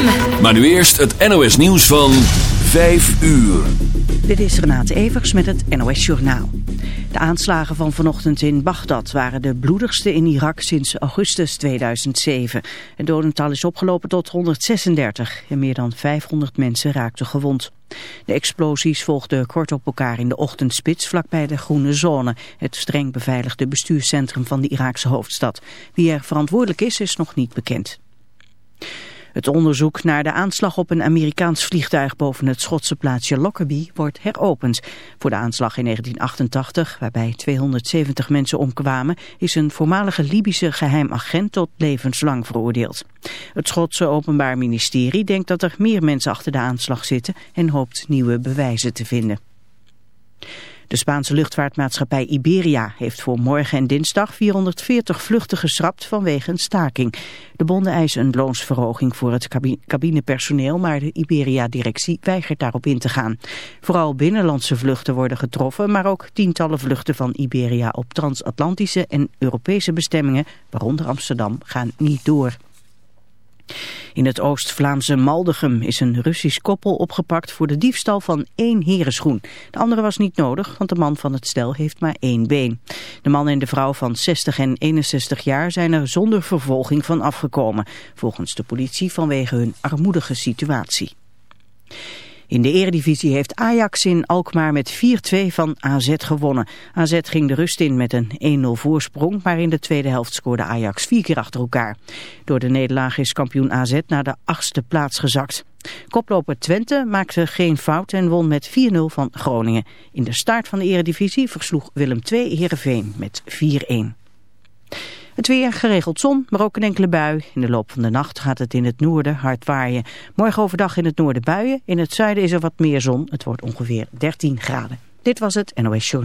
ZFM. Maar nu eerst het NOS nieuws van 5 uur. Dit is Renate Evers met het NOS Journaal. De aanslagen van vanochtend in Bagdad waren de bloedigste in Irak sinds augustus 2007. Het dodental is opgelopen tot 136 en meer dan 500 mensen raakten gewond. De explosies volgden kort op elkaar in de ochtendspits vlakbij de Groene Zone, het streng beveiligde bestuurscentrum van de Iraakse hoofdstad. Wie er verantwoordelijk is, is nog niet bekend. Het onderzoek naar de aanslag op een Amerikaans vliegtuig boven het Schotse plaatsje Lockerbie wordt heropend. Voor de aanslag in 1988, waarbij 270 mensen omkwamen, is een voormalige Libische geheim agent tot levenslang veroordeeld. Het Schotse Openbaar Ministerie denkt dat er meer mensen achter de aanslag zitten en hoopt nieuwe bewijzen te vinden. De Spaanse luchtvaartmaatschappij Iberia heeft voor morgen en dinsdag 440 vluchten geschrapt vanwege een staking. De bonden eisen een loonsverhoging voor het cabinepersoneel, maar de Iberia-directie weigert daarop in te gaan. Vooral binnenlandse vluchten worden getroffen, maar ook tientallen vluchten van Iberia op transatlantische en Europese bestemmingen, waaronder Amsterdam, gaan niet door. In het Oost-Vlaamse Maldegem is een Russisch koppel opgepakt voor de diefstal van één herenschoen. De andere was niet nodig, want de man van het stel heeft maar één been. De man en de vrouw van 60 en 61 jaar zijn er zonder vervolging van afgekomen, volgens de politie vanwege hun armoedige situatie. In de eredivisie heeft Ajax in Alkmaar met 4-2 van AZ gewonnen. AZ ging de rust in met een 1-0 voorsprong, maar in de tweede helft scoorde Ajax vier keer achter elkaar. Door de nederlaag is kampioen AZ naar de achtste plaats gezakt. Koploper Twente maakte geen fout en won met 4-0 van Groningen. In de start van de eredivisie versloeg Willem II Heerenveen met 4-1. Het weer geregeld zon, maar ook een enkele bui. In de loop van de nacht gaat het in het noorden hard waaien. Morgen overdag in het noorden buien. In het zuiden is er wat meer zon. Het wordt ongeveer 13 graden. Dit was het NOS Show.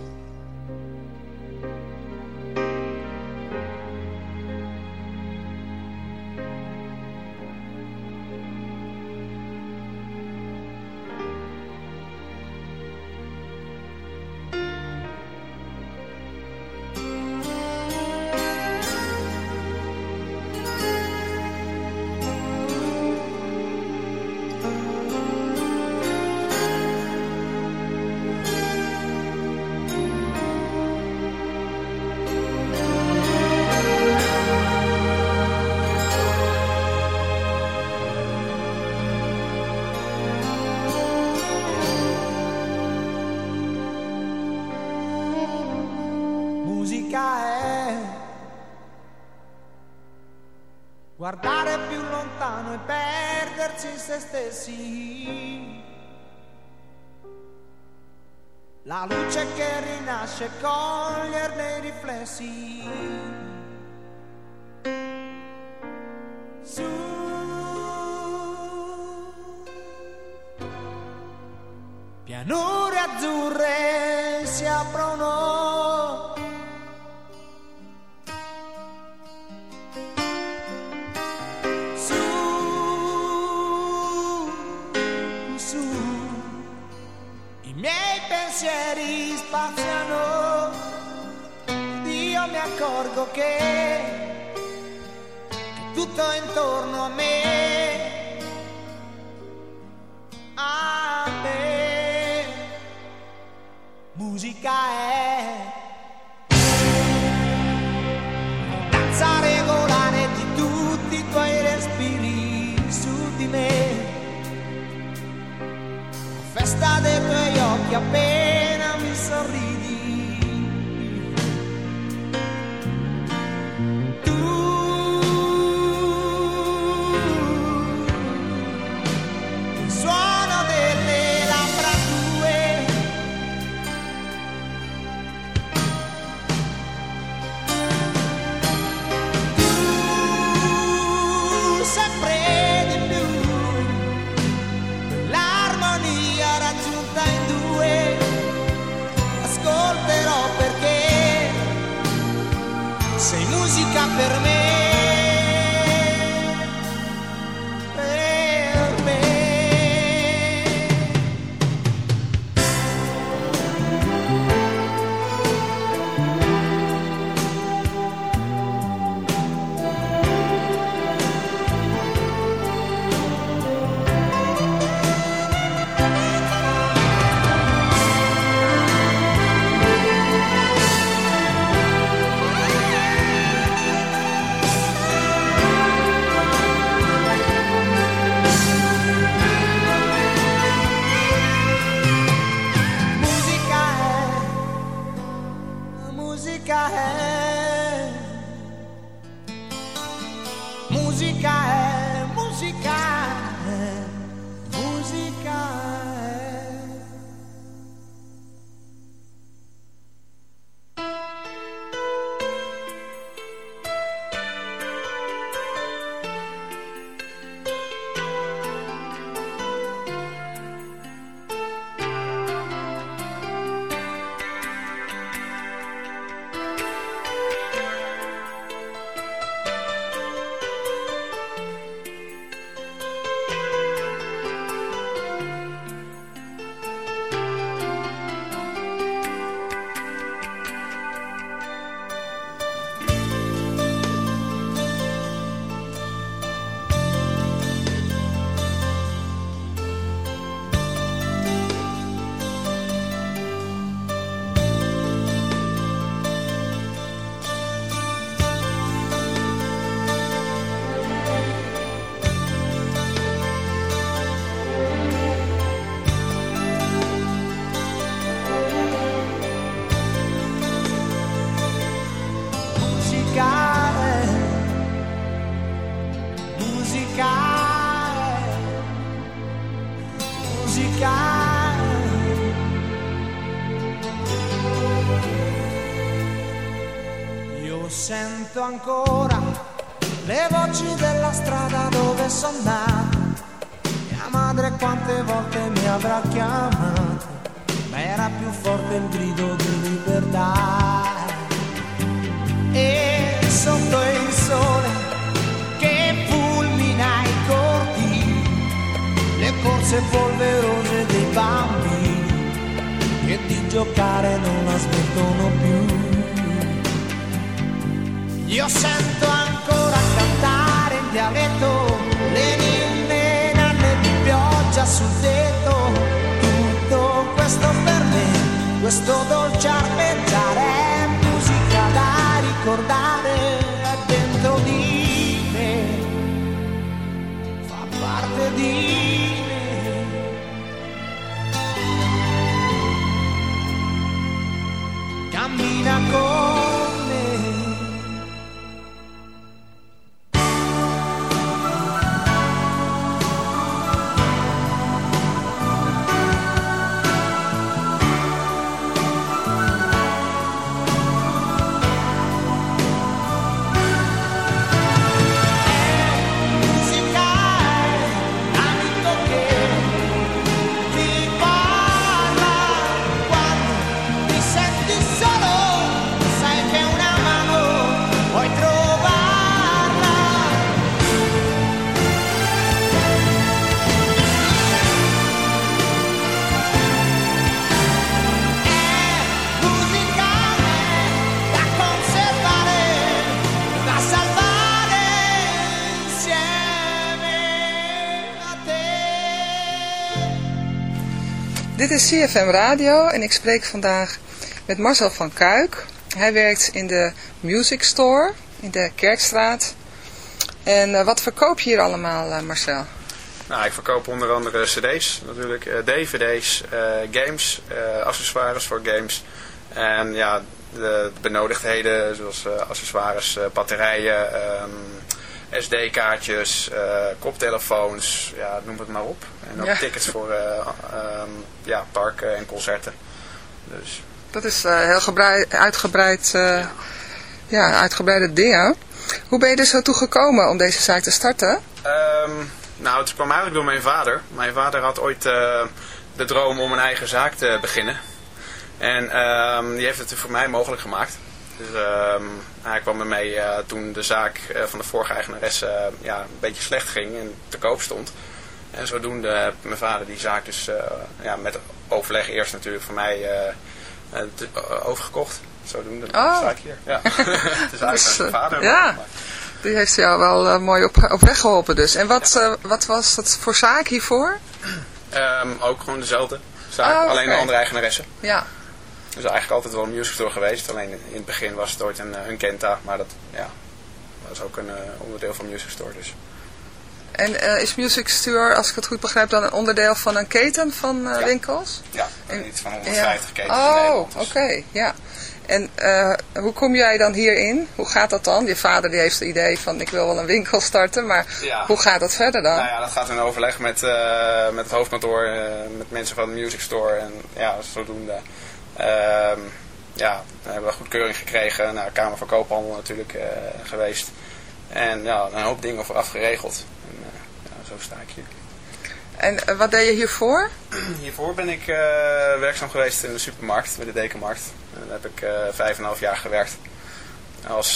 your bed. Bianco CFM Radio en ik spreek vandaag met Marcel van Kuik. Hij werkt in de Music Store in de Kerkstraat. En eh, wat verkoop je hier allemaal, eh, Marcel? Nou, ik verkoop onder andere cd's natuurlijk, eh, dvd's, games, accessoires voor games. En ja, de benodigdheden zoals accessoires, batterijen, ehm, SD-kaartjes, eh, koptelefoons, ja, noem het maar op. En ook Ja. tickets voor eh, ehm, ja, parken en concerten. Dus Dat is eh, heel gebrei- uitgebreid, eh, ja, uitgebreide dingen. Hoe ben je er zo toe gekomen om deze zaak te starten? Ehm, nou, het kwam eigenlijk door mijn vader. Mijn vader had ooit de droom om een eigen zaak te beginnen. En ehm, die heeft het voor mij mogelijk gemaakt. Dus ehm, hij kwam met mij eh, toen de zaak eh, van de vorige eigenares eh, ja, een beetje slecht ging en te koop stond. En zodoende heeft mijn vader die zaak dus ja, met overleg eerst natuurlijk voor mij overgekocht. Zodoende Oh. sta ik hier. Ja. het is eigenlijk Dus, mijn vader. ja. maar- Die heeft jou wel mooi op, op weg geholpen dus. En wat, wat was het voor zaak hiervoor? Ehm, ook gewoon dezelfde zaak, Oh, alleen een andere eigenaresse. Ja, Dus eigenlijk altijd wel een music store geweest. Alleen in het begin was het ooit een, eh, een Kenta, maar dat ja, was ook een eh, onderdeel van music store. Dus. en eh, is Music Store, als ik het goed begrijp, dan een onderdeel van een keten van Ja. winkels? Ja, En- iets van 150 ketens in Oh, Nederland. oké, Dus. ja. En hoe kom jij dan hierin? Hoe gaat dat dan? Je vader die heeft het idee van ik wil wel een winkel starten, maar Ja. hoe gaat dat verder dan? Nou ja, dat gaat in overleg met, met het hoofdkantoor, met mensen van de music store. En ja, zodoende ja, we hebben we goedkeuring gekregen. naar Kamer van Koophandel natuurlijk eh, geweest. En ja, een hoop dingen vooraf geregeld. En, eh, ja, zo sta ik hier. En eh, wat deed je hiervoor? Hiervoor ben ik werkzaam geweest in de supermarkt, bij de Dekenmarkt. En daar heb ik vijf en een half jaar gewerkt. Als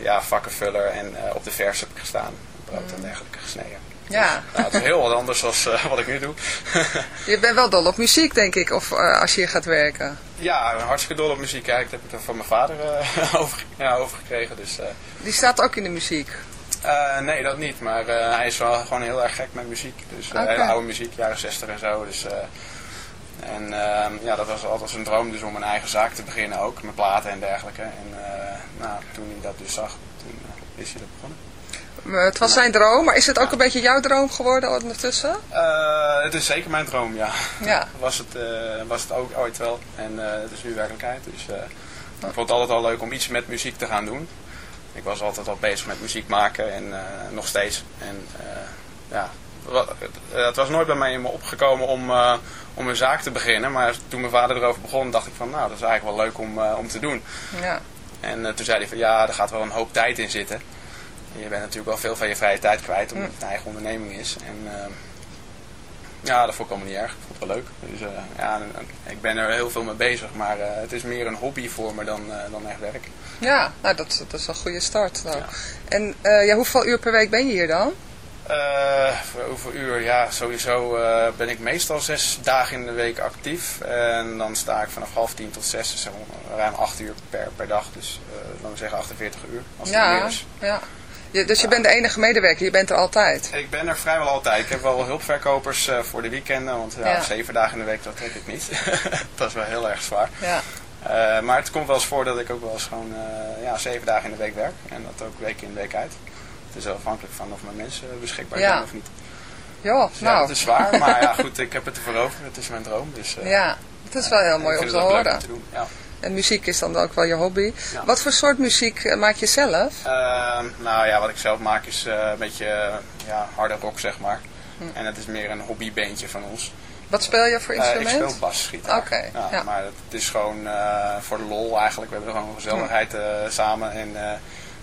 ja, vakkenvuller en op de vers heb ik gestaan. Brood en dergelijke gesneden. Ja, Nou, het is heel wat anders dan wat ik nu doe. je bent wel dol op muziek denk ik, of als je hier gaat werken. Ja, hartstikke dol op muziek. Ja, ik heb er van mijn vader eh, over, ja, overgekregen. Dus, eh, Die staat ook in de muziek. eh, nee, dat niet. Maar hij is wel gewoon heel erg gek met muziek. Dus hele oude muziek, jaren 60 en zo. Dus, en ehm, ja, dat was altijd zijn droom dus om een eigen zaak te beginnen ook. Met platen en dergelijke. En nou, toen hij dat dus zag, toen is hij dat begonnen. Maar het was zijn droom, maar is het ook een beetje jouw droom geworden ondertussen? Eh, het is zeker mijn droom, ja. Ja. Was het, eh, was het ook ooit wel. En eh, het is nu werkelijkheid. Dus eh, ik vond het altijd al leuk om iets met muziek te gaan doen. Ik was altijd al bezig met muziek maken en eh, nog steeds. En eh, ja, eh, het was nooit bij mij in me opgekomen om, eh, om een zaak te beginnen. Maar toen mijn vader erover begon, dacht ik van nou, dat is eigenlijk wel leuk om, eh, om te doen. Ja. En eh, toen zei hij van ja, er gaat wel een hoop tijd in zitten. Je bent natuurlijk wel veel van je vrije tijd kwijt, omdat het een eigen onderneming is. En eh, ja, dat vond ik allemaal niet erg. Ik vond het wel leuk. Dus eh, ja, ik ben er heel veel mee bezig, maar eh, het is meer een hobby voor me dan, eh, dan echt werk. Ja, nou dat, dat is een goede start. Ja. En ja, hoeveel uur per week ben je hier dan? Voor hoeveel uur? Ja, sowieso ben ik meestal zes dagen in de week actief. En dan sta ik vanaf half tien tot zes, dus ruim acht uur per, per dag. Dus eh laten we zeggen 48 uur, als het meer Ja, is. ja. Je, dus je bent de enige medewerker, je bent er altijd. Ik ben er vrijwel altijd. Ik heb wel hulpverkopers eh, voor de weekenden, want ja, Ja. zeven dagen in de week, dat trek ik niet. dat is wel heel erg zwaar. Ja. Eh, maar het komt wel eens voor dat ik ook wel eens gewoon eh, ja, zeven dagen in de week werk. En dat ook week in, week uit. Het is wel afhankelijk van of mijn mensen beschikbaar zijn of niet. Jo, Dus ja, nou, het is zwaar, maar ja, goed, ik heb het ervoor over. Het is mijn droom. Dus, ja, het is wel heel mooi om te horen. te doen. Ja. En muziek is dan ook wel je hobby. Ja. Wat voor soort muziek eh, maak je zelf? Ehm, nou ja, wat ik zelf maak is eh, een beetje eh, ja, harde rock, zeg maar. Hm. En het is meer een hobbybandje van ons. Wat speel je voor Eh, ik instrument? speel basgitaar. Oké, ja, ja. Maar het is gewoon voor de lol eigenlijk. We hebben gewoon gezelligheid eh, samen. En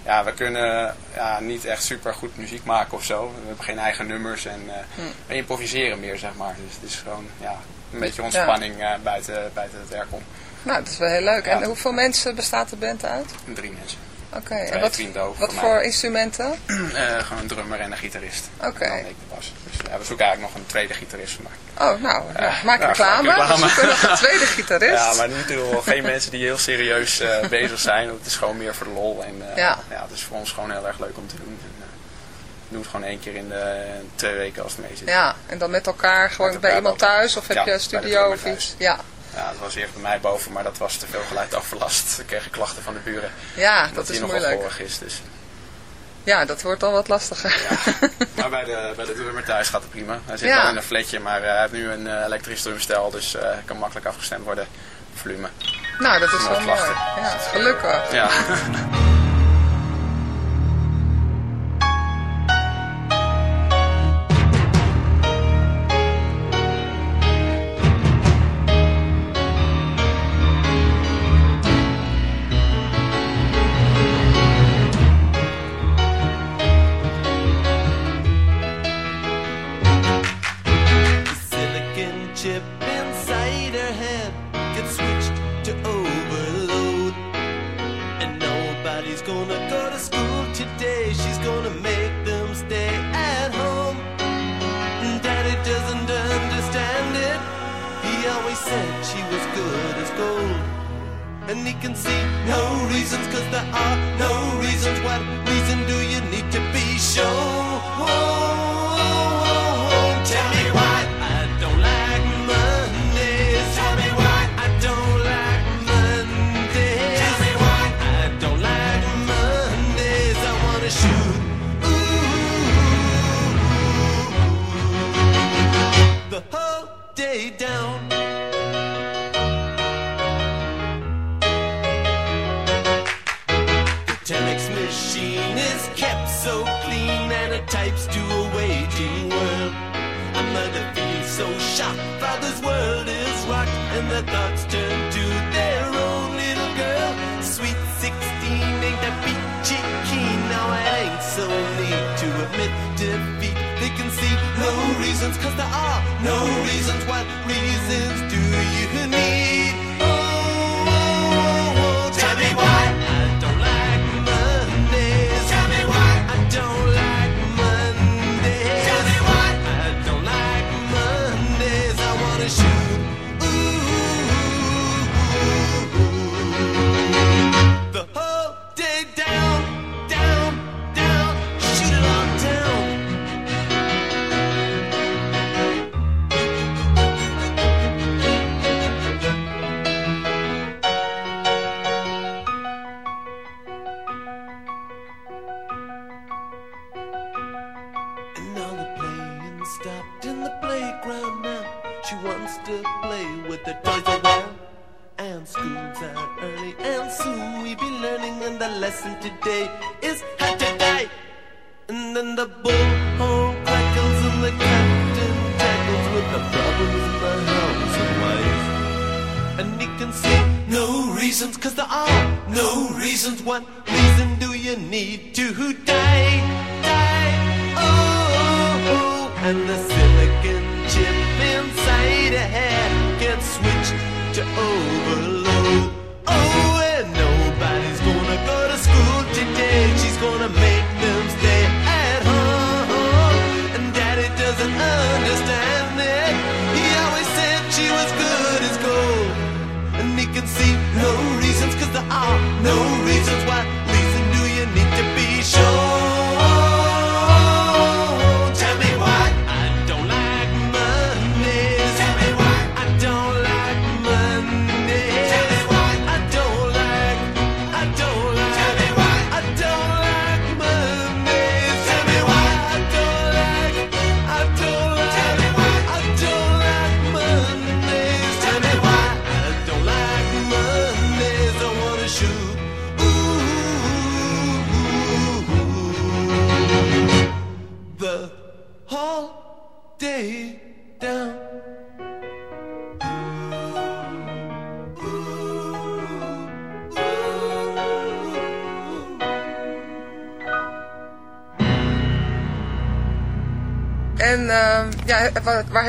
ja, we kunnen ja, niet echt super goed muziek maken of zo. We hebben geen eigen nummers en Hm. we improviseren meer, zeg maar. Dus het is gewoon ja, een beetje ontspanning buiten, buiten het werk om. Nou, dat is wel heel leuk. En hoeveel mensen bestaat de band uit? Drie mensen. Oké, en wat, wat voor instrumenten? Eh, gewoon een drummer en een gitarist. Oké. Okay. Dus ja, we zoeken eigenlijk nog een tweede gitarist Maar... Oh, nou, uh, maak reclame. We zoeken nog een tweede gitarist. ja, maar natuurlijk geen mensen die heel serieus eh, bezig zijn. Het is gewoon meer voor de lol. En eh, ja. ja, het is voor ons gewoon heel erg leuk om te doen. En, we doen het gewoon één keer in de twee weken als het mee zit. Ja, en dan met elkaar gewoon bij iemand thuis of heb je een studio of iets? Ja, ja, dat was eerst bij mij boven, maar dat was te veel geluidoverlast. Ik kreeg klachten van de buren. Ja, dat, is moeilijk. Dat is, dus... Ja, dat wordt al wat lastiger. Ja. Maar bij de, bij de drummer thuis gaat het prima. Hij zit ja. wel in een fletje, maar eh, hij heeft nu een eh, elektrisch drumstel, dus uh, kan makkelijk afgestemd worden. Volume. Nou, dat is wel mooi. Ja, gelukkig. Ja.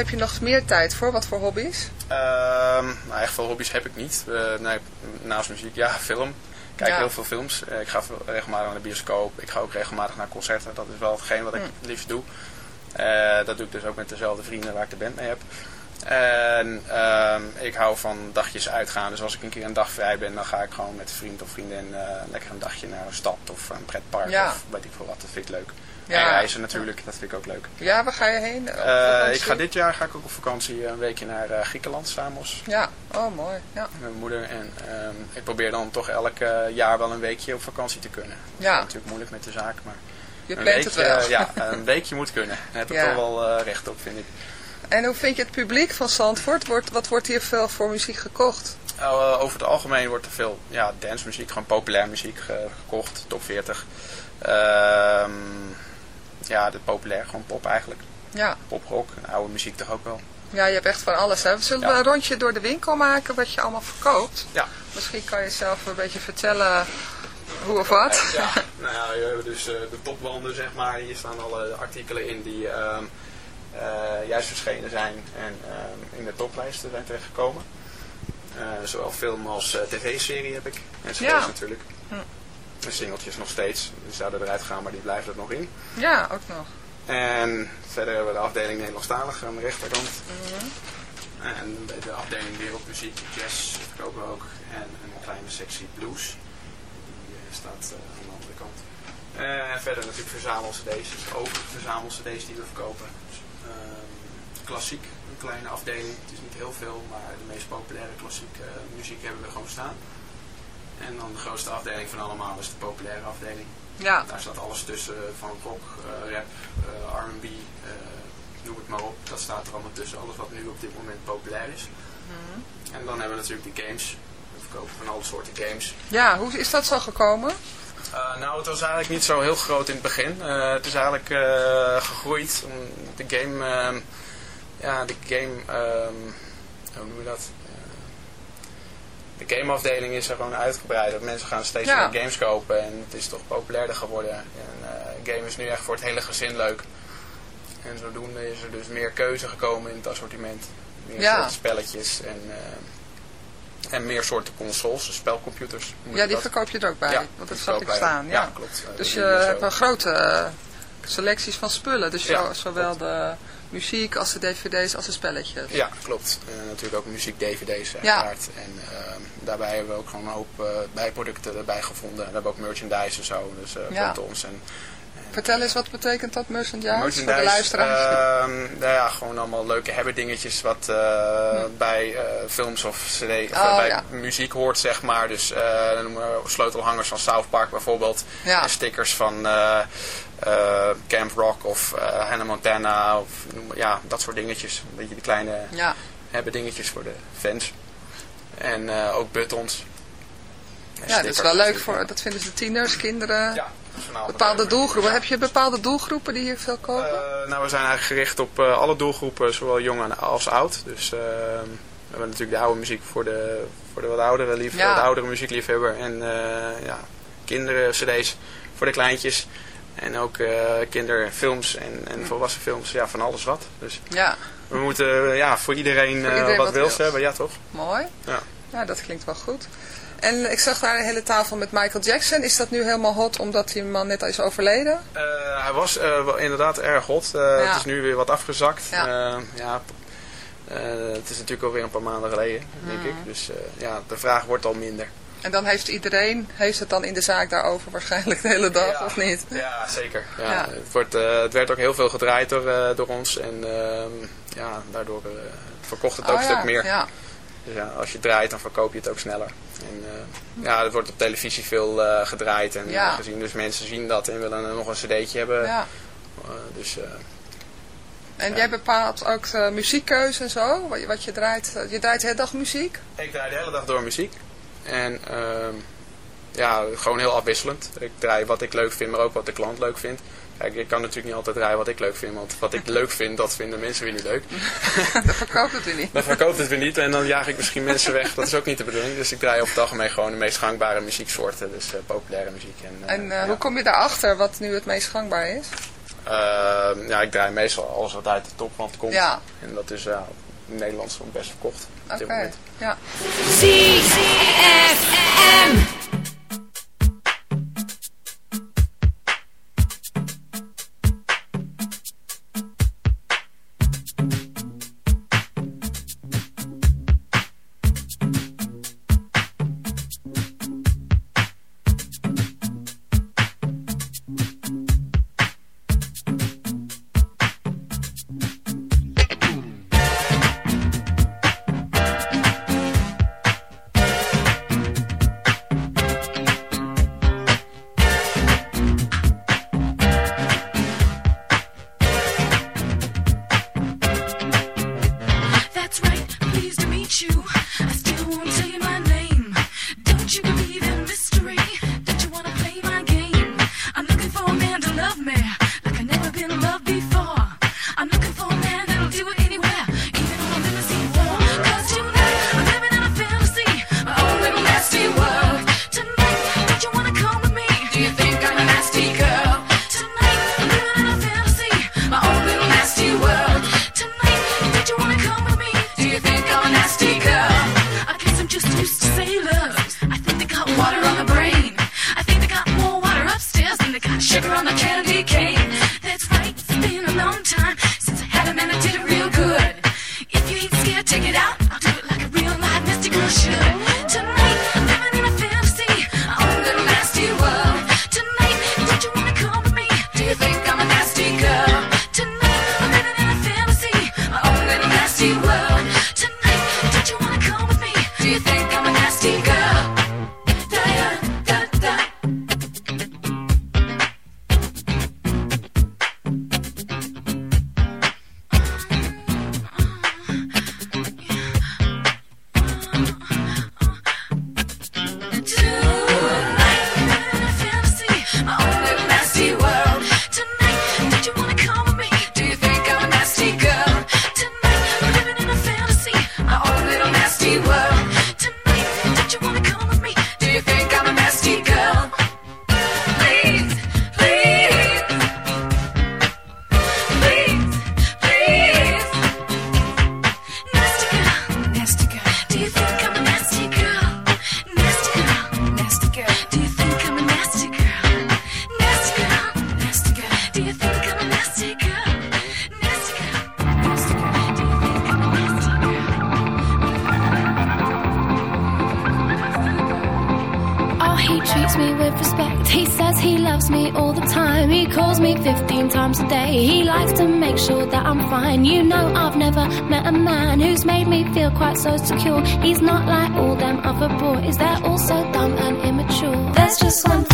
heb je nog meer tijd voor? Wat voor hobby's? eigenlijk nou, veel hobby's heb ik niet. Eh, naast muziek, ja, film. Ik kijk heel veel films. Eh, ik ga regelmatig naar de bioscoop. Ik ga ook regelmatig naar concerten. Dat is wel hetgeen wat ik hmm. het liefst doe. Eh, dat doe ik dus ook met dezelfde vrienden waar ik de band mee heb. En ehm, ik hou van dagjes uitgaan. Dus als ik een keer een dag vrij ben, dan ga ik gewoon met vriend of vriendin lekker een dagje naar een stad of een pretpark ja. of weet ik veel wat. Dat vind ik leuk. Ja. En reizen natuurlijk, dat vind ik ook leuk. Ja, waar ga je heen? Eh, ik ga dit jaar ga ik ook op vakantie een weekje naar eh, Griekenland, Samos. Ja, oh mooi. Ja. Met mijn moeder. En ehm, ik probeer dan toch elk eh, jaar wel een weekje op vakantie te kunnen. Dat is Ja. natuurlijk moeilijk met de zaak, maar Je een plant het wel. ja, een weekje moet kunnen. Daar heb ik Ja. toch wel eh, recht op, vind ik. En hoe vind je het publiek van Zandvoort? Wordt, wat wordt hier veel voor muziek gekocht? Eh, over het algemeen wordt er veel ja, dancemuziek, gewoon populair muziek ge- gekocht, top 40. Ehm, ja, de populair, gewoon pop eigenlijk. Ja. Pop, rock, en oude muziek toch ook wel. ja, je hebt echt van alles. Hè? Zullen Ja. we een rondje door de winkel maken wat je allemaal verkoopt? Ja. Misschien kan je zelf een beetje vertellen hoe of wat. Ja, nou ja, we hebben dus eh, de topwanden, zeg maar. Hier staan alle artikelen in die ehm, eh, juist verschenen zijn en ehm, in de toplijsten zijn terechtgekomen. Eh, zowel film als eh, tv-serie heb ik. En cd's Ja. natuurlijk. Hm. Singeltjes nog steeds. Die zouden eruit gaan, maar die blijven er nog in. Ja, ook nog. En verder hebben we de afdeling Nederlandstalig aan de rechterkant. Mhm. En de afdeling Wereldmuziek, jazz verkopen we ook. En een kleine sectie blues. Die eh, staat eh, aan de andere kant. Eh, En verder natuurlijk verzamel-cd's. Dus ook verzamel-cd's die we verkopen. Dus, ehm, klassiek, een kleine afdeling. Het is niet heel veel, maar de meest populaire klassieke muziek hebben we gewoon staan. En dan de grootste afdeling van allemaal is de populaire afdeling. Ja. Daar staat alles tussen eh, van rock, eh, rap, eh, R&B, eh, noem het maar op. Dat staat er allemaal tussen, alles wat nu op dit moment populair is. Mhm. En dan hebben we natuurlijk de games. We verkopen van alle soorten games. Ja, hoe is dat zo gekomen? Uh, nou, het was eigenlijk niet zo heel groot in het begin. Uh, het is eigenlijk uh, gegroeid. De game, uh, ja, de game, um, hoe noem je dat? De gameafdeling is er gewoon uitgebreid. Mensen gaan steeds Ja. meer games kopen en het is toch populairder geworden. En uh, game is nu echt voor het hele gezin leuk. En zodoende is er dus meer keuze gekomen in het assortiment. Meer Ja. soorten spelletjes en, uh, en meer soorten consoles, dus spelcomputers. Ja, die dat. verkoop je er ook bij, Ja, want dat zag ik staan. Ja, Ja, klopt. Uh, Dus je hebt een grote selecties van spullen. Dus zowel de muziek als de dvd's als de spelletjes. Ja, klopt. En natuurlijk ook muziek, dvd's Ja. uiteraard. En uh, daarbij hebben we ook gewoon een hoop uh, bijproducten erbij gevonden. We hebben ook merchandise en zo, dus uh, Ja. rond ons. En, Vertel eens, wat betekent dat merchandise, merchandise, voor de luisteraars? ehm, nou ja, gewoon allemaal leuke hebben dingetjes wat uh, bij uh, films of cd of Oh, bij ja. muziek hoort, zeg maar. Dus dan noemen we sleutelhangers van South Park bijvoorbeeld. Ja. En stickers van Camp Rock of Hannah Montana. Of, ja, dat soort dingetjes. Een beetje de kleine hebben dingetjes voor de fans. En ook buttons. Ja, dat is wel leuk voor, dat vinden de tieners, kinderen, Ja, bepaalde doelgroepen. Heb je bepaalde doelgroepen die hier veel kopen? Eh, nou, we zijn eigenlijk gericht op eh, alle doelgroepen, zowel jong als oud. Dus eh, we hebben natuurlijk de oude muziek voor de, voor de wat oudere, Ja. de oudere muziekliefhebber. En ja, kinderen, cd's voor de kleintjes. En ook kinderfilms en, en volwassen films. Ja, van alles wat. Dus ja, we moeten ja, voor iedereen, Voor iedereen wat, wat wils. hebben. Ja, toch? mooi. Ja. Ja, dat klinkt wel goed. En ik zag daar een hele tafel met Michael Jackson. Is dat nu helemaal hot omdat die man net is overleden? Eh, hij was eh, inderdaad erg hot. Eh, Ja. Het is nu weer wat afgezakt. Ja. Ja. het is natuurlijk alweer een paar maanden geleden, denk ik. Dus eh, ja, de vraag wordt al minder. En dan heeft iedereen, heeft het dan in de zaak daarover waarschijnlijk de hele dag, Ja. of niet? Ja, zeker. Ja, Ja. Het, wordt, het werd ook heel veel gedraaid door, door ons. En ehm, ja, daardoor verkocht het ook Oh een stuk meer. Ja. Dus ja, als je draait, dan verkoop je het ook sneller. En eh, ja, het wordt op televisie veel eh, gedraaid en Ja. gezien. Dus mensen zien dat en willen nog een cd'tje hebben. ja. Eh, dus En Ja. jij bepaalt ook de muziekkeuze en zo, wat je, wat je draait. Je draait de hele dag muziek? Ik draai de hele dag door muziek. En ehm, ja, gewoon heel afwisselend. Ik draai wat ik leuk vind, maar ook wat de klant leuk vindt. Kijk, ik kan natuurlijk niet altijd draaien wat ik leuk vind, want wat ik leuk vind, dat vinden mensen weer niet leuk. dat verkoopt het weer niet. Dan verkoopt het weer niet en dan jaag ik misschien mensen weg. Dat is ook niet de bedoeling. Dus ik draai over het algemeen gewoon de meest gangbare muzieksoorten, dus eh, populaire muziek. En, eh, En eh, ja. hoe kom je daarachter wat nu het meest gangbaar is? Ehm, ja, ik draai meestal alles wat uit de topwand komt. Ja. En dat is ja, in Nederland gewoon best verkocht op Oké, dit moment. ja. so secure. He's not like all them other boys, they're all so dumb and immature. There's just one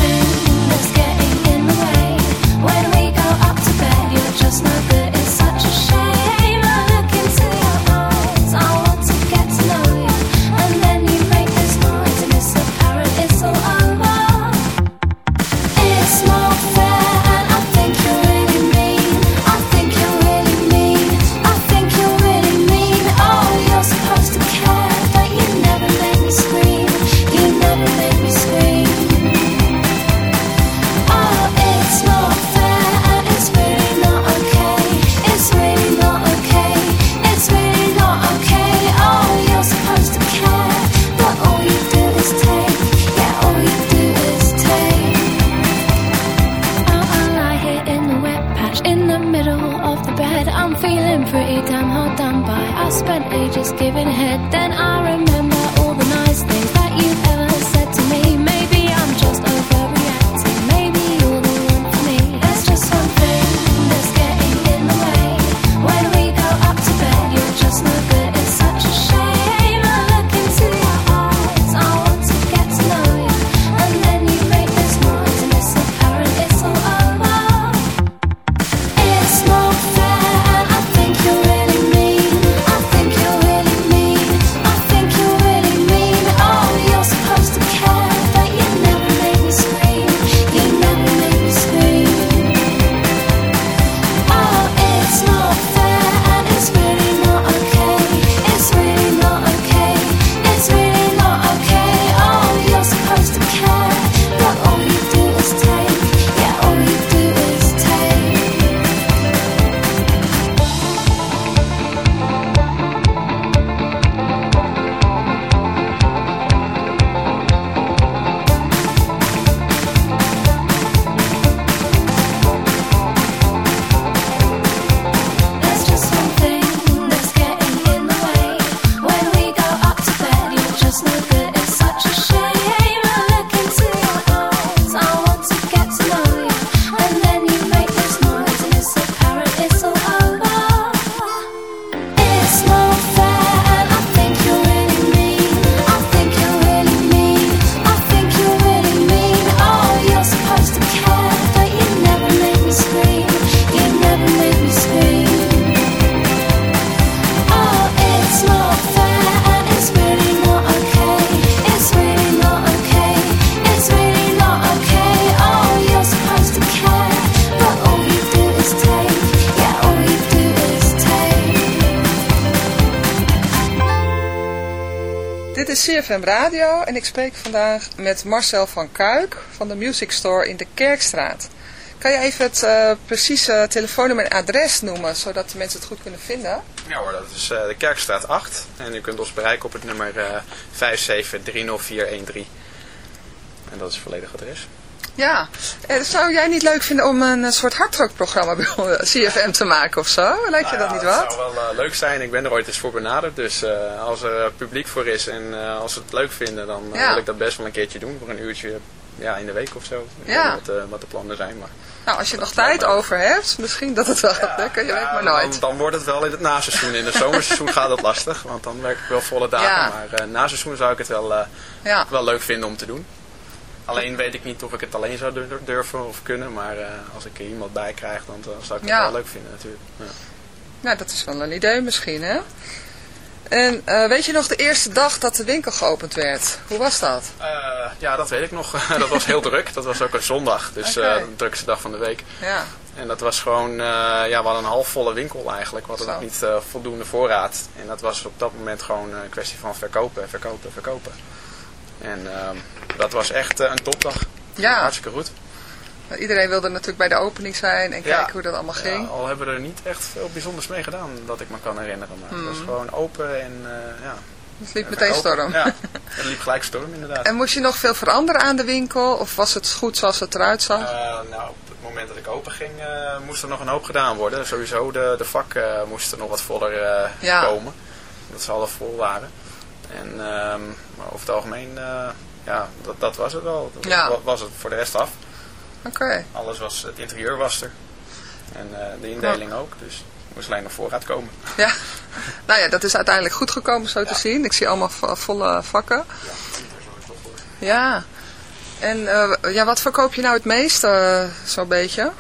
CFM Radio en ik spreek vandaag met Marcel van Kuik van de Music Store in de Kerkstraat. Kan je even het eh, precieze telefoonnummer en adres noemen, zodat de mensen het goed kunnen vinden? Ja hoor, dat is eh, de Kerkstraat 8. En u kunt ons bereiken op het nummer eh 5730413. En dat is het volledige adres. Ja, eh, zou jij niet leuk vinden om een eh, soort hardrockprogramma bij CFM te maken of zo? Lijkt je Nou dat ja, niet Het wat? zou wel eh, leuk zijn. Ik ben er ooit eens voor benaderd. Dus als er publiek voor is en als ze het leuk vinden, dan Ja. wil ik dat best wel een keertje doen. Voor een uurtje ja, in de week of zo. Ik Ja. wat, wat de plannen zijn. Maar Nou, als je nog tijd over hebt, misschien dat het wel gaat lukken, je weet maar nooit. Dan, dan wordt het wel in het naseizoen. In het zomerseizoen gaat het lastig. Want dan werk ik wel volle dagen. Ja. Maar uh, naseizoen zou ik het wel, Ja. wel leuk vinden om te doen. Alleen weet ik niet of ik het alleen zou dur- durven of kunnen. Maar eh, als ik er iemand bij krijg, dan, dan zou ik het Ja. wel leuk vinden natuurlijk. Ja. Nou, dat is wel een idee misschien, hè? En eh, weet je nog de eerste dag dat de winkel geopend werd? Hoe was dat? Eh, ja, dat weet ik nog. dat was heel druk. Dat was ook een zondag. Dus de drukste dag van de week. Ja, En dat was gewoon, ja, we hadden een halfvolle winkel eigenlijk. We hadden nog niet voldoende voorraad. En dat was op dat moment gewoon een kwestie van verkopen, verkopen, verkopen. En ehm, dat was echt eh, een topdag. Ja. Hartstikke goed. iedereen wilde natuurlijk bij de opening zijn en Ja. kijken hoe dat allemaal ging. Ja, al hebben we er niet echt veel bijzonders mee gedaan, dat ik me kan herinneren. Maar het was gewoon open en eh, ja. Het liep en meteen storm. Ja, het liep gelijk storm inderdaad. En moest je nog veel veranderen aan de winkel? Of was het goed zoals het eruit zag? Eh, nou, op het moment dat ik open ging, moest er nog een hoop gedaan worden. Sowieso de, de vakken moesten nog wat voller Ja. komen. Dat ze alle vol waren. En, ehm, maar over het algemeen, eh, ja, dat, dat was het wel. Dat Ja. wa- was het voor de rest af. Oké. Alles was, het interieur was er. En eh, de indeling ook. Dus er moest alleen nog voorraad komen. Ja. Nou ja, dat is uiteindelijk goed gekomen zo te zien. Ik zie allemaal vo- volle vakken. Ja. En eh, ja, wat verkoop je nou het meest, eh, zo'n beetje?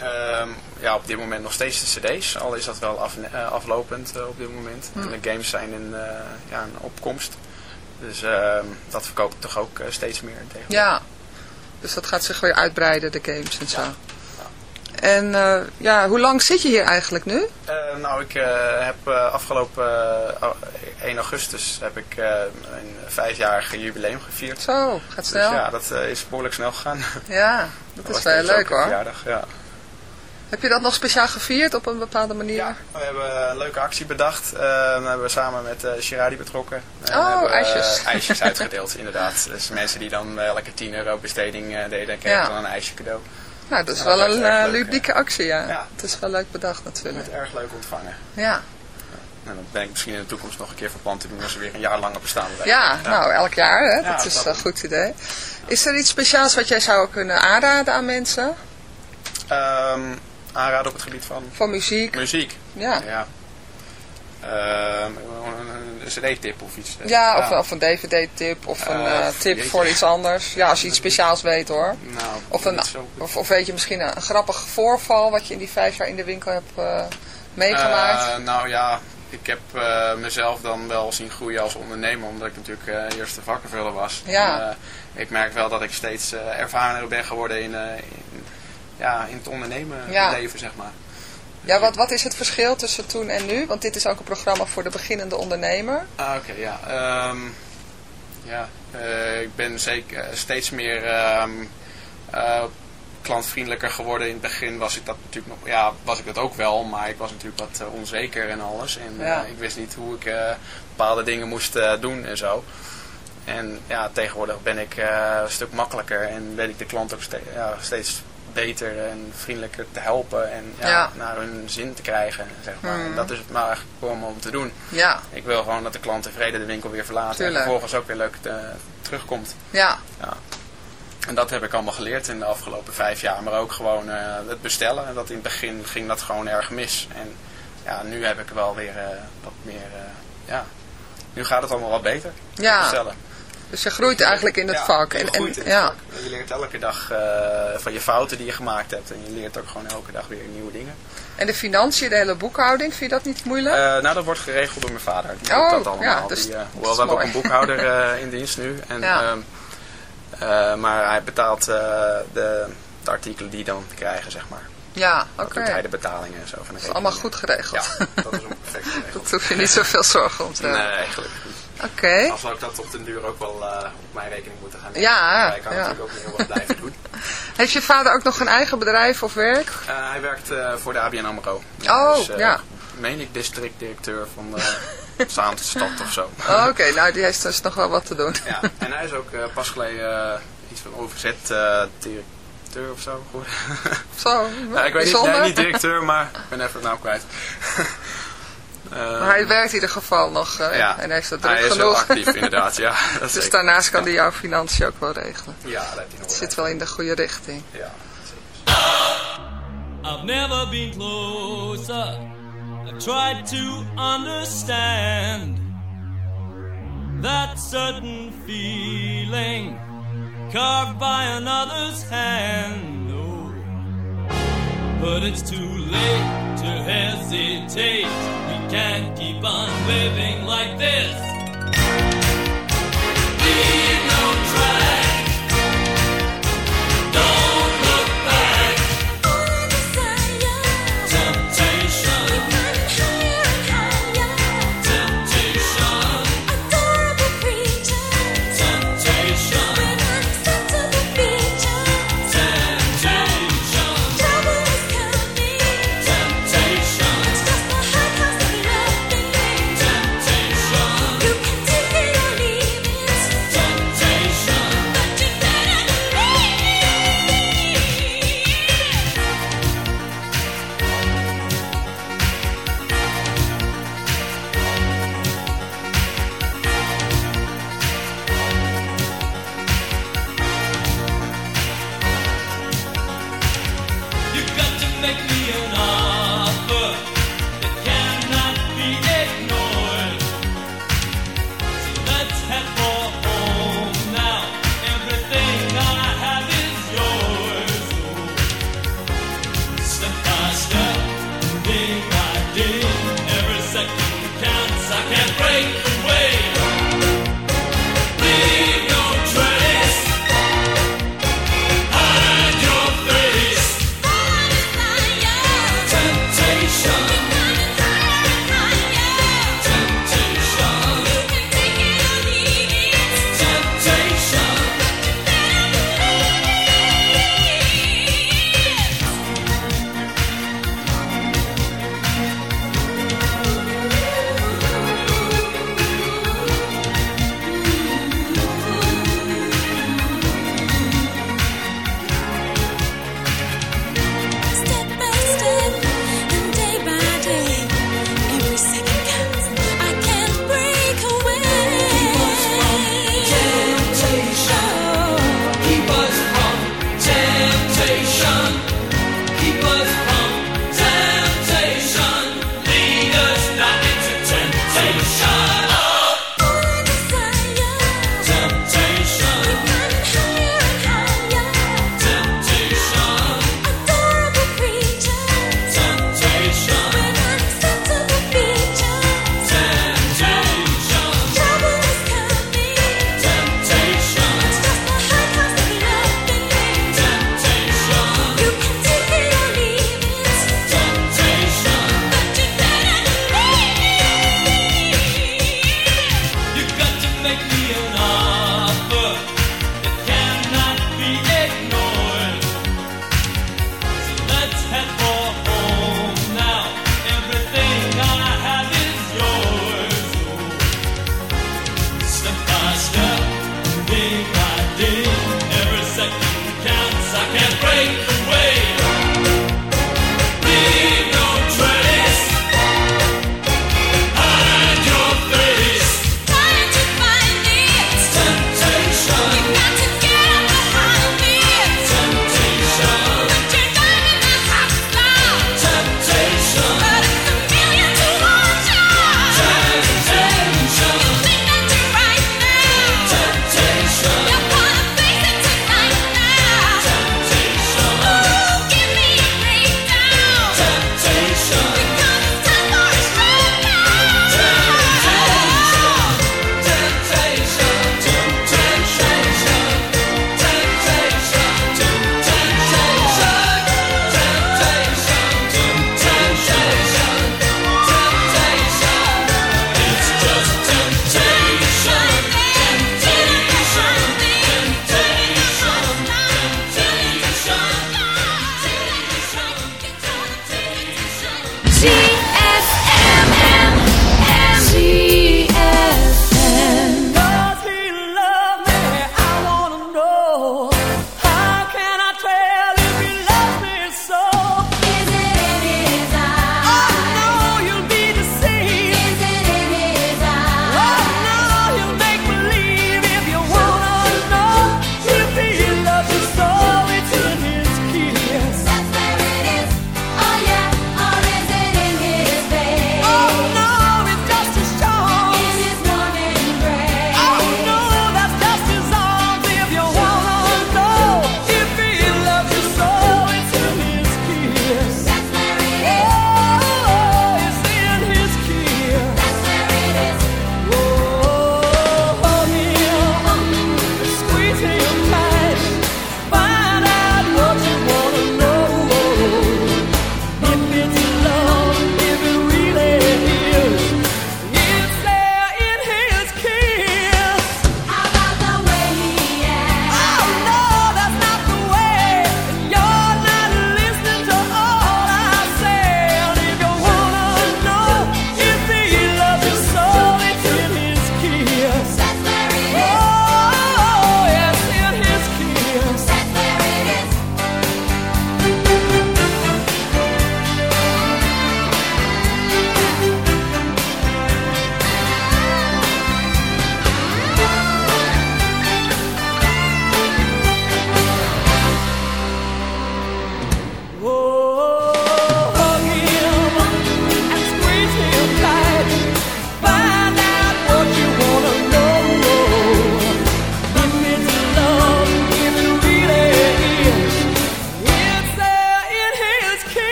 Ehm, ja, op dit moment nog steeds de cd's. Al is dat wel af, eh, aflopend eh, op dit moment. En de games zijn in eh, ja, een opkomst. Dus ehm, dat verkoop ik toch ook steeds meer tegenwoordig. Ja. Dus dat gaat zich weer uitbreiden, de games en zo. En eh, ja, hoe lang zit je hier eigenlijk nu? Nou, ik heb afgelopen eh, 1 augustus heb ik een vijfjarige jubileum gevierd. Zo, gaat snel. Dus ja, dat is behoorlijk snel gegaan. Ja, dat is wel leuk hoor. verjaardag, ja. Heb je dat nog speciaal gevierd op een bepaalde manier? Ja, we hebben een leuke actie bedacht. Eh, dat hebben we samen met uh, betrokken. En Oh, hebben we, ijsjes. eh, ijsjes uitgedeeld, inderdaad. Dus mensen die dan eh, elke 10 euro besteding eh, deden, kregen Ja. dan een ijsje cadeau. Nou, dat is Ja, wel een eh, ludieke actie, ja. Ja. Het is wel leuk bedacht natuurlijk. werd erg leuk ontvangen. Ja. En dat ben ik misschien in de toekomst nog een keer van plan te doen als we weer een jaar langer bestaan. Ja, nou, elk jaar, hè. Ja, dat is dat- een goed idee. Is er iets speciaals wat jij zou kunnen aanraden aan mensen? Ehm, aanraden op het gebied van Van muziek? muziek. Ja. ja. Ehm, een cd-tip of iets. Ja, of, of een dvd-tip of een Eh, eh, tip jeetje. voor iets anders. Ja, als je iets speciaals weet hoor. Nou, Of, een, of, of weet je misschien een, een grappig voorval wat je in die vijf jaar in de winkel hebt eh, meegemaakt? Nou ja, ik heb mezelf dan wel zien groeien als ondernemer, omdat ik natuurlijk eh eerst de vakkenvuller was. Ja. En, ik merk wel dat ik steeds ervarener ben geworden in, in, ja, in het ondernemen Ja. leven, zeg maar. ja, wat, wat is het verschil tussen toen en nu? Want dit is ook een programma voor de beginnende ondernemer. Ah, oké, ja. Ehm, ja, eh, ik ben zeker eh, steeds meer ehm, eh, klantvriendelijker geworden. In het begin was ik dat natuurlijk nog, ja, was ik dat ook wel, maar ik was natuurlijk wat onzeker en alles. En Ja. ik wist niet hoe ik bepaalde dingen moest doen en zo. En ja, tegenwoordig ben ik een stuk makkelijker en weet ik de klant ook ja, steeds beter en vriendelijker te helpen en ja, Ja. naar hun zin te krijgen, zeg maar. En dat is het maar eigenlijk gewoon om te doen. Ja, Ik wil gewoon dat de klant tevreden de winkel weer verlaat Tuurlijk. en vervolgens ook weer leuk eh, terugkomt. ja, Ja. En dat heb ik allemaal geleerd in de afgelopen vijf jaar. Maar ook gewoon eh, het bestellen. En dat in het begin ging dat gewoon erg mis. En ja, nu heb ik wel weer eh, wat meer... ja, nu gaat het allemaal wat beter. Ja. Bestellen. Dus je groeit eigenlijk in het Ja, vak. je En, en, in het ja. vak. Je leert elke dag eh, van je fouten die je gemaakt hebt. En je leert ook gewoon elke dag weer nieuwe dingen. en de financiën, de hele boekhouding, vind je dat niet moeilijk? Eh, nou, dat wordt geregeld door mijn vader. Die Oh, doet dat allemaal. ja, dus die, eh, dat hoewel, is we hebben ook een boekhouder in dienst nu. En, Ja. ehm, eh, maar hij betaalt de, de artikelen die dan krijgen, zeg maar. ja, oké. doet hij de betalingen en zo. Van de Dat is allemaal goed geregeld. Ja, dat is ook perfect geregeld. Dat hoef je niet zoveel zorgen om te nee, hebben. eigenlijk niet. Oké. Al zou ik dat op den duur ook wel eh, op mijn rekening moeten gaan nemen. Ja, Maar ik kan ja. natuurlijk ook niet heel wat blijven doen. Heeft je vader ook nog een eigen bedrijf of werk? Eh, hij werkt eh, voor de ABN AMRO. Oh, eh, ja. Meen ik districtdirecteur van de Zaanstad of zo. Oh, Oké, nou die heeft dus nog wel wat te doen. Ja, en hij is ook pas geleden iets van overzet eh, directeur of zo. Zo, Ja, ik weet niet, bijzonder. nee, niet directeur, maar ik ben even het nou kwijt. Eh, Maar hij werkt in ieder geval nog eh, ja, en heeft het druk hij is genoeg. heel actief inderdaad, ja. Dat dus zeker. daarnaast kan hij jouw financiën ook wel regelen. Ja, dat heeft hij nog Het zit wel in de goede richting. Ja, I've never been closer. I tried to understand that certain feeling carved by another's hand. But it's too late to hesitate. We can't keep on living like this. Leave no track.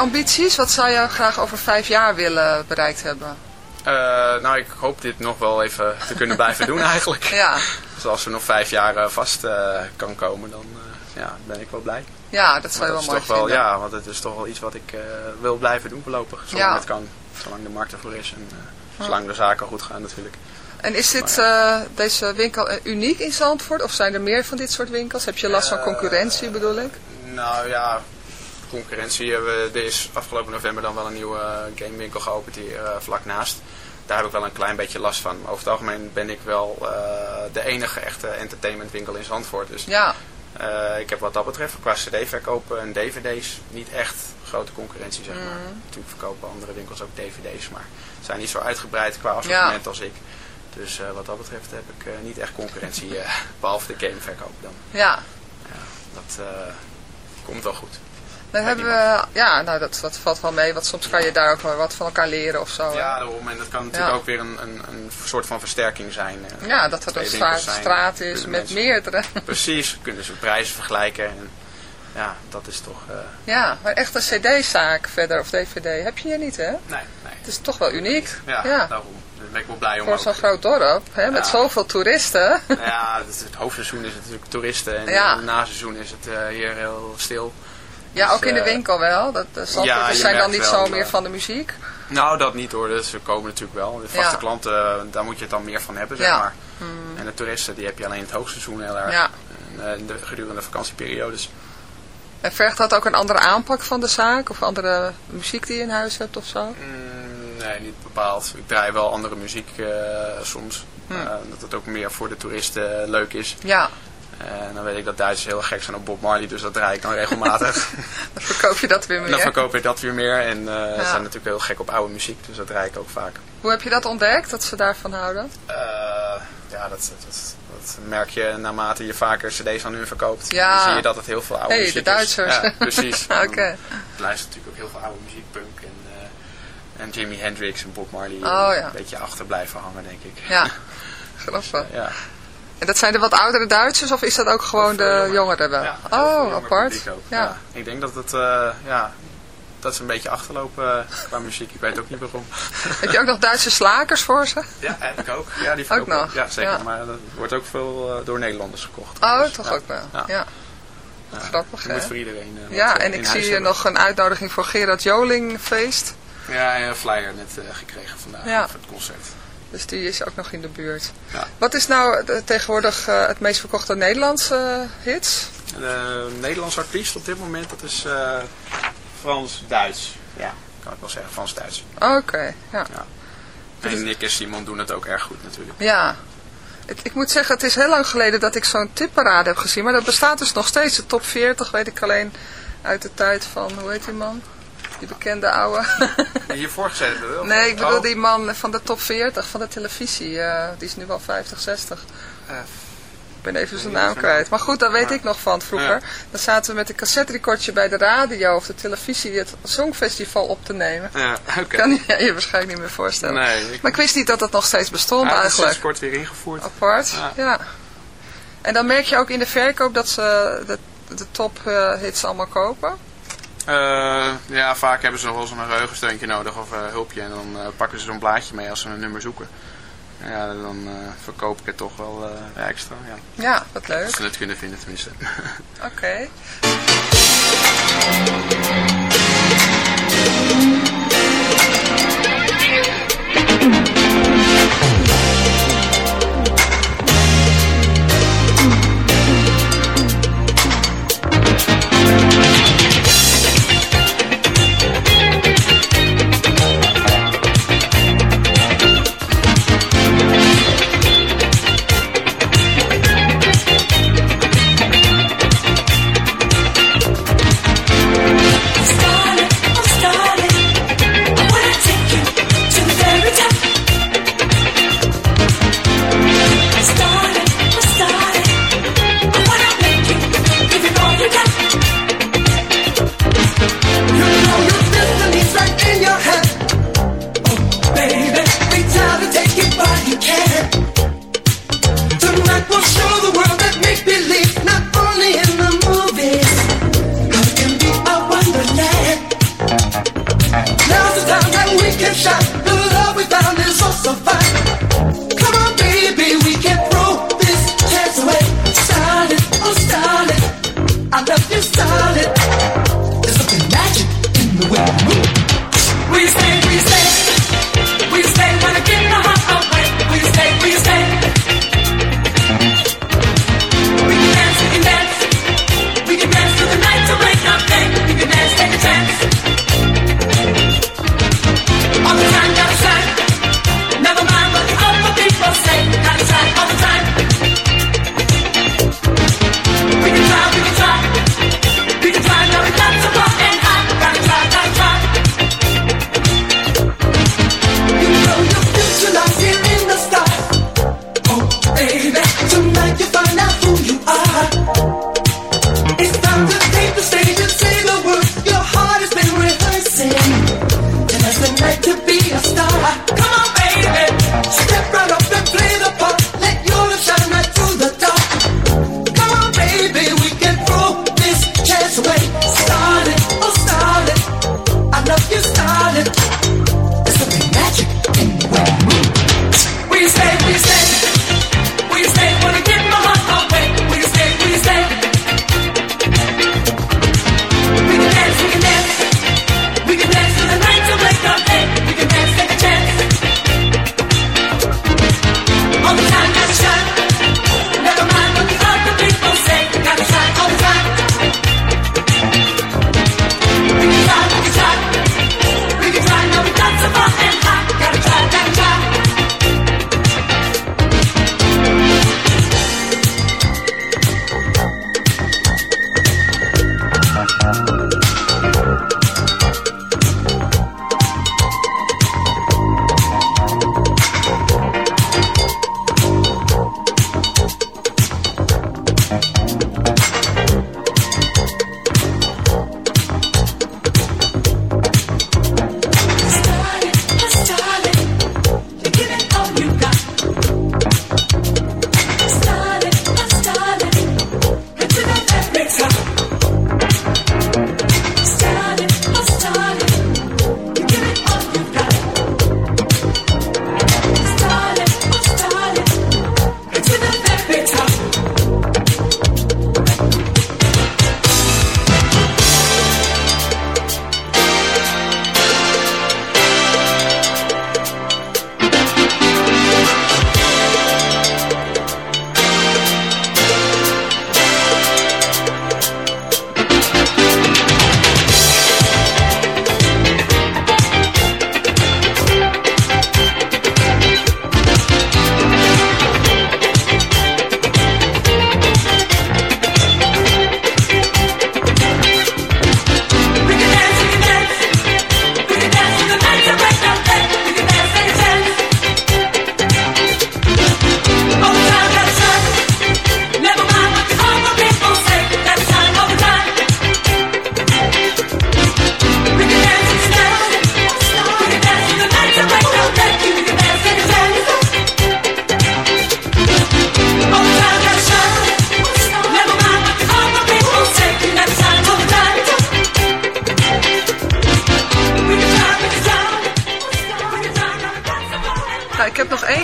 Ambities? Wat zou je graag over vijf jaar willen bereikt hebben? Eh, nou, ik hoop dit nog wel even te kunnen blijven doen eigenlijk. Ja, Dus als er nog vijf jaar eh, vast eh, kan komen, dan ja, ben ik wel blij. ja dat zou je wel mooi toch wel, vinden. Ja, want het is toch wel iets wat ik wil blijven doen voorlopig. Zolang Ja. het kan. Zolang de markt ervoor is en zolang de zaken goed gaan natuurlijk. En is dit, deze winkel uniek in Zandvoort? Of zijn er meer van dit soort winkels? Heb je last van concurrentie bedoel ik? Nou ja, concurrentie. hebben we- Er is afgelopen november dan wel een nieuwe eh, gamewinkel geopend hier eh, vlak naast. Daar heb ik wel een klein beetje last van. Maar over het algemeen ben ik wel eh, de enige echte entertainmentwinkel in Zandvoort. Dus Ja, eh, ik heb wat dat betreft qua cd-verkopen en dvd's niet echt grote concurrentie zeg maar. Mhm. Natuurlijk verkopen andere winkels ook dvd's, maar zijn niet zo uitgebreid qua assortiment als ik. Dus eh, wat dat betreft heb ik eh, niet echt concurrentie, eh, behalve de gameverkoop dan. ja. Dat eh, komt wel goed. Dan hebben we, ja, nou dat, dat valt wel mee, want soms kan je daar ook wel wat van elkaar leren of zo. Ja, daarom. En dat kan natuurlijk Ja. ook weer een, een, een soort van versterking zijn. eh. Ja, dat er een straat, zijn, straat is met mensen- meerdere. Precies, kunnen ze prijzen vergelijken. En, ja, dat is toch... eh, Ja, maar echt een cd-zaak verder of dvd heb je hier niet, hè? nee, nee. Het is toch wel uniek. Ja, Ja. daarom. Daar ben ik wel blij om Voor zo'n groot dorp, hè, met zoveel toeristen. Ja, het, het hoofdseizoen is het natuurlijk toeristen. En Ja. het naseizoen is het eh, hier heel stil. Ja, Dus, ook in de eh, winkel wel. Dat, de ja, zijn dan niet wel, zo meer eh, van de muziek. Nou, dat niet hoor. Dus ze komen natuurlijk wel. De vaste Ja. klanten, daar moet je het dan meer van hebben, zeg Ja. maar. Hmm. En de toeristen, die heb je alleen in het hoogseizoen heel erg. Ja. En, eh, de, gedurende de vakantieperiodes. En vergt dat ook een andere aanpak van de zaak? Of andere muziek die je in huis hebt of zo? Mm, nee, niet bepaald. Ik draai wel andere muziek soms. Hm. Eh, dat het ook meer voor de toeristen leuk is. Ja, En dan weet ik dat Duitsers heel gek zijn op Bob Marley, dus dat draai ik dan regelmatig. dan verkoop je dat weer meer. dan verkoop ik dat weer meer. En eh, ze zijn natuurlijk heel gek op oude muziek, dus dat draai ik ook vaak. Hoe heb je dat ontdekt, dat ze daarvan houden? Eh, ja, dat, dat, dat merk je naarmate je vaker cd's aan hun verkoopt. Ja. Dan zie je dat het heel veel oude Hey, muziek de Duitsers. is. Ja, precies. Oké. Ik luister natuurlijk ook heel veel oude muziek, punk en, eh, en Jimi Hendrix en Bob Marley. Oh, ja. Een beetje achter blijven hangen, denk ik. Ja, grappig. Ja. En dat zijn de wat oudere Duitsers of is dat ook gewoon de jongeren wel? Ja, oh, jonger apart. ook. Ja. Ja. Ik denk dat het, eh, ja, dat ze een beetje achterlopen eh, qua muziek. Ik weet ook niet waarom. Heb je ook nog Duitse slakers voor ze? Ja, heb ik ook. Ja, die verkopen nog? Ja, zeker. Ja. Maar dat wordt ook veel eh, door Nederlanders gekocht. Oh, Dus, toch ook wel. Ja. Ja. Grappig, hè? moet voor iedereen eh, Ja, eh, en ik zie hier nog een uitnodiging voor Gerard Joling feest. Ja, een flyer net eh, gekregen vandaag Ja. voor het concert. Dus die is ook nog in de buurt. Ja. Wat is nou eh, tegenwoordig eh, het meest verkochte Nederlandse eh, hits? De Nederlandse artiest op dit moment, dat is eh, Frans-Duits. Ja, kan ik wel zeggen, Frans-Duits. Oké, ja. Ja. En Nick en Simon doen het ook erg goed natuurlijk. Ja. Ik, ik moet zeggen, het is heel lang geleden dat ik zo'n tipparade heb gezien. Maar dat bestaat dus nog steeds. De top 40 weet ik alleen uit de tijd van, hoe heet die man? Die bekende ouwe. Hiervoor gezet wel? nee, ik bedoel Oh, die man van de top 40 van de televisie. eh, die is nu wel 50, 60. eh, Ik ben even zijn naam kwijt. Maar goed, dat weet Ja. ik nog van vroeger. Ja. Dan zaten we met een cassette-recordje bij de radio of de televisie het Songfestival op te nemen. ja, oké. Kan je je waarschijnlijk niet meer voorstellen. Nee, ik Maar ik wist niet dat het nog steeds bestond ja, het is eigenlijk. kort weer ingevoerd. Apart, Ja. En dan merk je ook in de verkoop dat ze de, de top eh, hits allemaal kopen. Eh, ja, vaak hebben ze nog wel eens een geheugensteuntje nodig of eh, hulpje. En dan eh, pakken ze zo'n blaadje mee als ze een nummer zoeken. Ja, dan verkoop ik het toch wel extra. Ja. Ja, wat leuk. Als ze het kunnen vinden tenminste. Oké.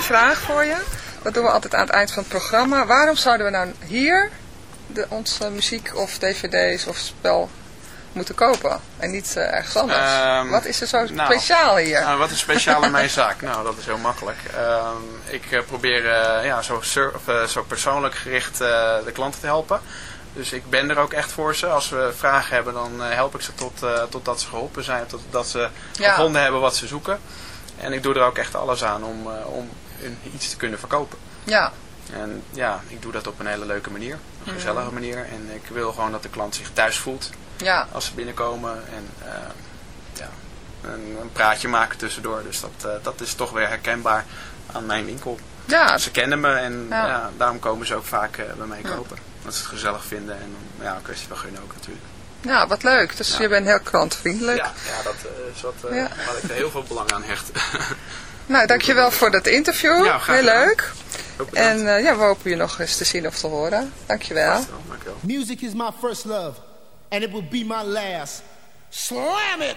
vraag voor je. Dat doen we altijd aan het eind van het programma. Waarom zouden we nou hier de, onze muziek of dvd's of spel moeten kopen? En niet eh, ergens anders? Ehm, Wat is er zo nou, speciaal hier? Nou, wat is speciaal in mijn zaak? Nou, dat is heel makkelijk. Ehm, ik eh, probeer eh, ja, zo, zo persoonlijk gericht de klanten te helpen. Dus ik ben er ook echt voor ze. Als we vragen hebben, dan help ik ze tot, totdat ze geholpen zijn. Totdat ze Ja. gevonden hebben wat ze zoeken. En ik doe er ook echt alles aan om, om iets te kunnen verkopen. Ja, En ja, ik doe dat op een hele leuke manier. Een Mhm. gezellige manier. En ik wil gewoon dat de klant zich thuis voelt ja. als ze binnenkomen. En eh, ja, een, een praatje maken tussendoor. Dus dat, eh, dat is toch weer herkenbaar aan mijn winkel. Ja, Ze kennen me en Ja. ja. daarom komen ze ook vaak eh, bij mij kopen. Dat ze het gezellig vinden en ja, een kwestie van gunnen ook natuurlijk. ja, wat leuk. Dus Ja. je bent heel klantvriendelijk. Ja, ja dat is wat eh, Ja. waar ik er heel veel belang aan hecht. Nou, dankjewel voor dat interview. Ja, graag heel leuk. En eh, ja, we hopen je nog eens te zien of te horen. Dankjewel. Music is my first love, and it will be my last. Slam it!